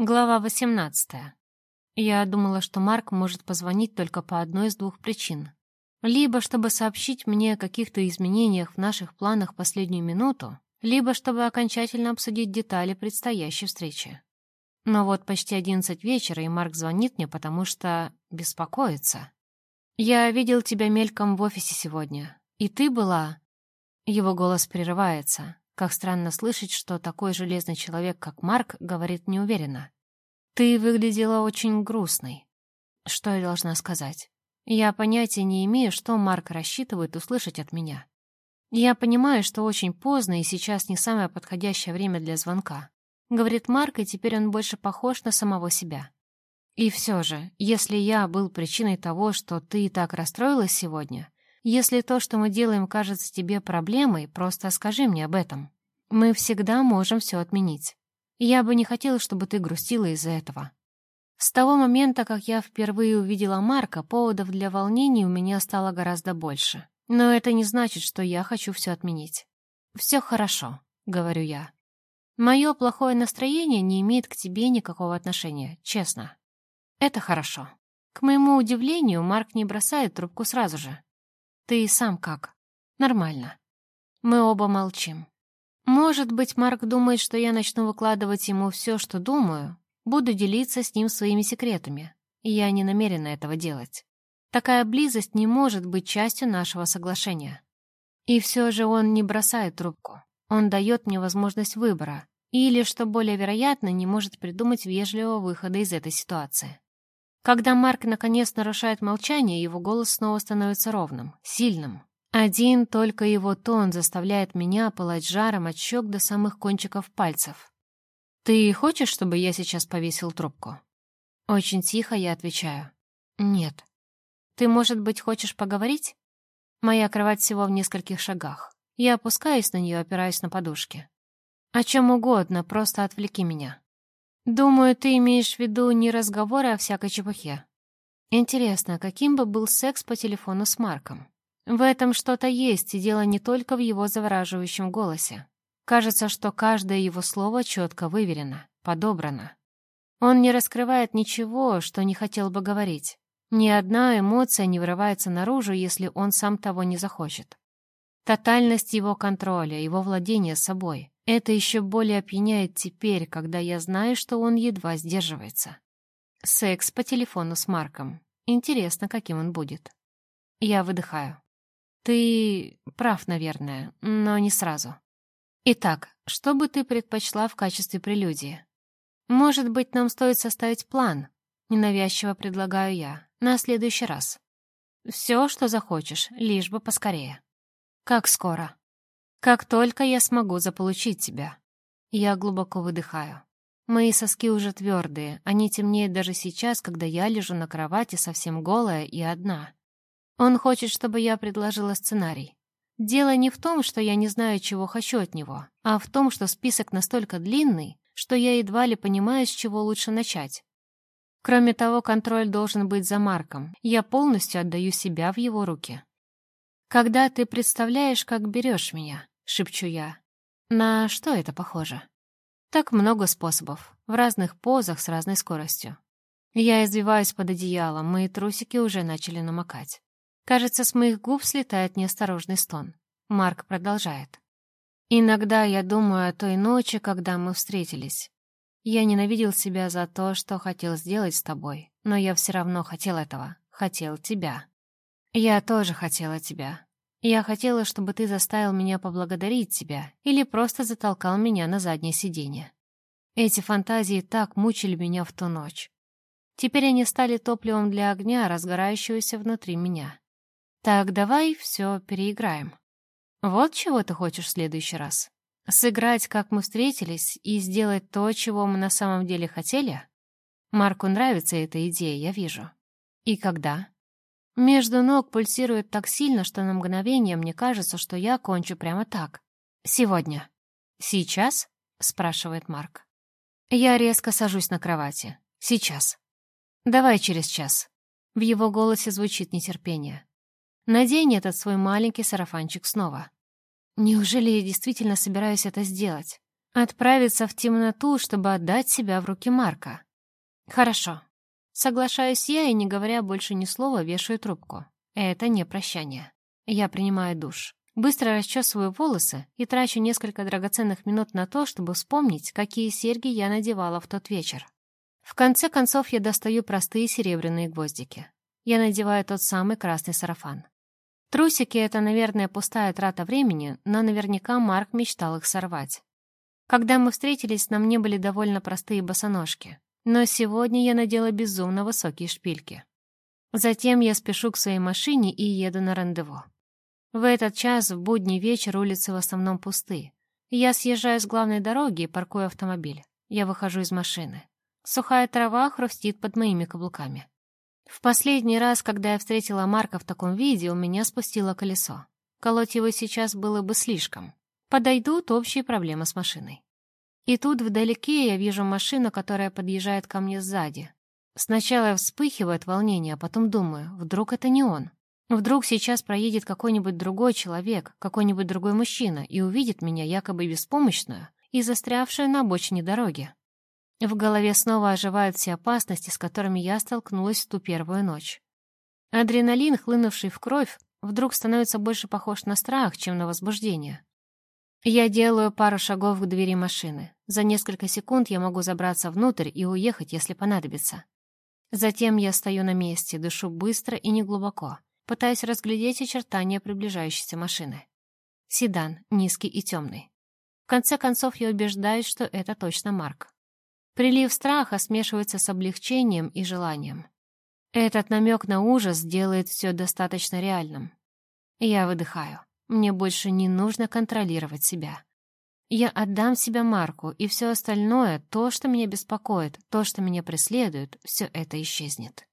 Глава 18. Я думала, что Марк может позвонить только по одной из двух причин. Либо чтобы сообщить мне о каких-то изменениях в наших планах последнюю минуту, либо чтобы окончательно обсудить детали предстоящей встречи. Но вот почти одиннадцать вечера, и Марк звонит мне, потому что беспокоится. «Я видел тебя мельком в офисе сегодня, и ты была...» Его голос прерывается. Как странно слышать, что такой железный человек, как Марк, говорит неуверенно. «Ты выглядела очень грустной». Что я должна сказать? Я понятия не имею, что Марк рассчитывает услышать от меня. Я понимаю, что очень поздно, и сейчас не самое подходящее время для звонка. Говорит Марк, и теперь он больше похож на самого себя. И все же, если я был причиной того, что ты так расстроилась сегодня, если то, что мы делаем, кажется тебе проблемой, просто скажи мне об этом. Мы всегда можем все отменить. Я бы не хотела, чтобы ты грустила из-за этого. С того момента, как я впервые увидела Марка, поводов для волнений у меня стало гораздо больше. Но это не значит, что я хочу все отменить. «Все хорошо», — говорю я. «Мое плохое настроение не имеет к тебе никакого отношения, честно. Это хорошо». К моему удивлению, Марк не бросает трубку сразу же. Ты сам как? Нормально. Мы оба молчим. Может быть, Марк думает, что я начну выкладывать ему все, что думаю, буду делиться с ним своими секретами. И я не намерена этого делать. Такая близость не может быть частью нашего соглашения. И все же он не бросает трубку. Он дает мне возможность выбора. Или, что более вероятно, не может придумать вежливого выхода из этой ситуации. Когда Марк наконец нарушает молчание, его голос снова становится ровным, сильным. Один только его тон заставляет меня пылать жаром от щек до самых кончиков пальцев. «Ты хочешь, чтобы я сейчас повесил трубку?» Очень тихо я отвечаю. «Нет». «Ты, может быть, хочешь поговорить?» Моя кровать всего в нескольких шагах. Я опускаюсь на нее, опираясь на подушки. «О чем угодно, просто отвлеки меня». «Думаю, ты имеешь в виду не разговоры, а всякой чепухе. Интересно, каким бы был секс по телефону с Марком? В этом что-то есть, и дело не только в его завораживающем голосе. Кажется, что каждое его слово четко выверено, подобрано. Он не раскрывает ничего, что не хотел бы говорить. Ни одна эмоция не вырывается наружу, если он сам того не захочет. Тотальность его контроля, его владения собой. Это еще более опьяняет теперь, когда я знаю, что он едва сдерживается. Секс по телефону с Марком. Интересно, каким он будет. Я выдыхаю. Ты прав, наверное, но не сразу. Итак, что бы ты предпочла в качестве прелюдии? Может быть, нам стоит составить план? Ненавязчиво предлагаю я. На следующий раз. Все, что захочешь, лишь бы поскорее. Как скоро? Как только я смогу заполучить тебя. Я глубоко выдыхаю. Мои соски уже твердые, они темнеют даже сейчас, когда я лежу на кровати совсем голая и одна. Он хочет, чтобы я предложила сценарий. Дело не в том, что я не знаю, чего хочу от него, а в том, что список настолько длинный, что я едва ли понимаю, с чего лучше начать. Кроме того, контроль должен быть за Марком. Я полностью отдаю себя в его руки. «Когда ты представляешь, как берешь меня», — шепчу я. «На что это похоже?» Так много способов, в разных позах с разной скоростью. Я извиваюсь под одеялом, мои трусики уже начали намокать. Кажется, с моих губ слетает неосторожный стон. Марк продолжает. «Иногда я думаю о той ночи, когда мы встретились. Я ненавидел себя за то, что хотел сделать с тобой, но я все равно хотел этого, хотел тебя. Я тоже хотела тебя. Я хотела, чтобы ты заставил меня поблагодарить тебя или просто затолкал меня на заднее сиденье. Эти фантазии так мучили меня в ту ночь. Теперь они стали топливом для огня, разгорающегося внутри меня. Так давай все переиграем. Вот чего ты хочешь в следующий раз? Сыграть, как мы встретились, и сделать то, чего мы на самом деле хотели? Марку нравится эта идея, я вижу. И когда? Между ног пульсирует так сильно, что на мгновение мне кажется, что я кончу прямо так. Сегодня. Сейчас? спрашивает Марк. Я резко сажусь на кровати. Сейчас. Давай через час. В его голосе звучит нетерпение. Надень этот свой маленький сарафанчик снова. Неужели я действительно собираюсь это сделать? Отправиться в темноту, чтобы отдать себя в руки Марка. Хорошо. Соглашаюсь я и, не говоря больше ни слова, вешаю трубку. Это не прощание. Я принимаю душ. Быстро расчесываю волосы и трачу несколько драгоценных минут на то, чтобы вспомнить, какие серьги я надевала в тот вечер. В конце концов я достаю простые серебряные гвоздики. Я надеваю тот самый красный сарафан. Трусики — это, наверное, пустая трата времени, но наверняка Марк мечтал их сорвать. Когда мы встретились, на мне были довольно простые босоножки, но сегодня я надела безумно высокие шпильки. Затем я спешу к своей машине и еду на рандеву. В этот час в будний вечер улицы в основном пусты. Я съезжаю с главной дороги и паркую автомобиль. Я выхожу из машины. Сухая трава хрустит под моими каблуками. В последний раз, когда я встретила Марка в таком виде, у меня спустило колесо. Колоть его сейчас было бы слишком. Подойдут общие проблемы с машиной. И тут вдалеке я вижу машину, которая подъезжает ко мне сзади. Сначала вспыхивает волнение, а потом думаю, вдруг это не он. Вдруг сейчас проедет какой-нибудь другой человек, какой-нибудь другой мужчина и увидит меня якобы беспомощную и застрявшую на обочине дороги. В голове снова оживают все опасности, с которыми я столкнулась в ту первую ночь. Адреналин, хлынувший в кровь, вдруг становится больше похож на страх, чем на возбуждение. Я делаю пару шагов к двери машины. За несколько секунд я могу забраться внутрь и уехать, если понадобится. Затем я стою на месте, дышу быстро и неглубоко, пытаясь разглядеть очертания приближающейся машины. Седан, низкий и темный. В конце концов, я убеждаюсь, что это точно Марк. Прилив страха смешивается с облегчением и желанием. Этот намек на ужас делает все достаточно реальным. Я выдыхаю. Мне больше не нужно контролировать себя. Я отдам себя Марку, и все остальное, то, что меня беспокоит, то, что меня преследует, все это исчезнет.